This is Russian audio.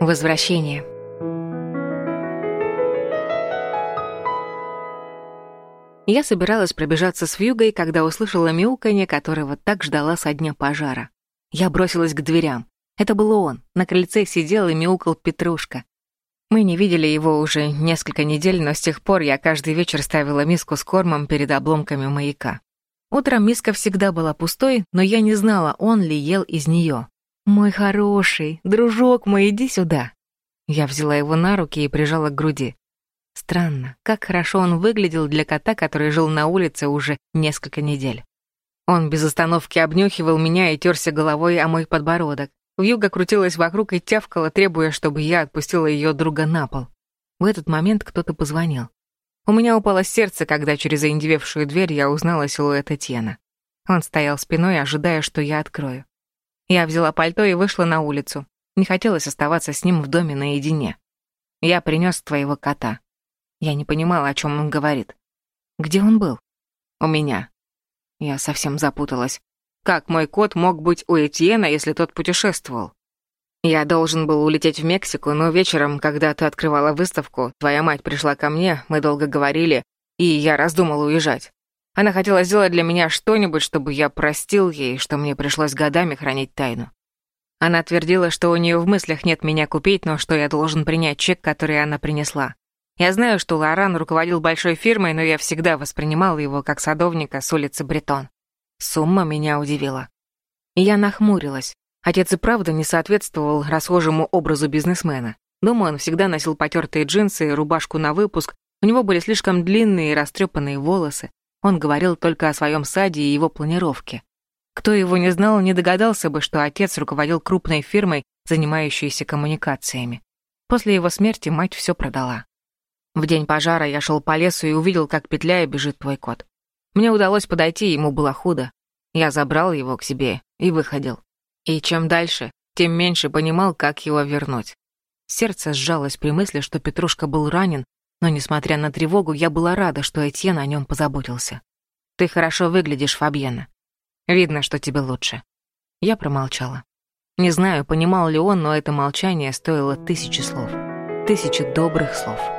Возвращение. Я собиралась пробежаться с вьюгой, когда услышала мяуканье, которого так ждала со дня пожара. Я бросилась к дверям. Это был он. На крыльце сидел и мяукал Петрушка. Мы не видели его уже несколько недель, но с тех пор я каждый вечер ставила миску с кормом перед обломками маяка. Утром миска всегда была пустой, но я не знала, он ли ел из нее. «Мой хороший, дружок мой, иди сюда!» Я взяла его на руки и прижала к груди. Странно, как хорошо он выглядел для кота, который жил на улице уже несколько недель. Он без остановки обнюхивал меня и терся головой о мой подбородок. Вьюга крутилась вокруг и тявкала, требуя, чтобы я отпустила ее друга на пол. В этот момент кто-то позвонил. У меня упало сердце, когда через заиндевевшую дверь я узнала силуэт Этьена. Он стоял спиной, ожидая, что я открою. Я взяла пальто и вышла на улицу. Не хотелось оставаться с ним в доме наедине. Я принес твоего кота. Я не понимала, о чем он говорит. Где он был? У меня. Я совсем запуталась. Как мой кот мог быть у Этьена, если тот путешествовал? Я должен был улететь в Мексику, но вечером, когда ты открывала выставку, твоя мать пришла ко мне, мы долго говорили, и я раздумал уезжать. Она хотела сделать для меня что-нибудь, чтобы я простил ей, что мне пришлось годами хранить тайну. Она твердила, что у нее в мыслях нет меня купить, но что я должен принять чек, который она принесла. Я знаю, что Лоран руководил большой фирмой, но я всегда воспринимал его как садовника с улицы Бретон. Сумма меня удивила. Я нахмурилась. Отец и правда не соответствовал расхожему образу бизнесмена. Думаю, он всегда носил потертые джинсы и рубашку на выпуск, у него были слишком длинные и растрепанные волосы. Он говорил только о своем саде и его планировке. Кто его не знал, не догадался бы, что отец руководил крупной фирмой, занимающейся коммуникациями. После его смерти мать все продала. В день пожара я шел по лесу и увидел, как петляя бежит твой кот. Мне удалось подойти, ему было худо. Я забрал его к себе и выходил. И чем дальше, тем меньше понимал, как его вернуть. Сердце сжалось при мысли, что Петрушка был ранен, но, несмотря на тревогу, я была рада, что Этьен о нем позаботился. «Ты хорошо выглядишь, Фабьена. Видно, что тебе лучше». Я промолчала. Не знаю, понимал ли он, но это молчание стоило тысячи слов. Тысячи добрых слов.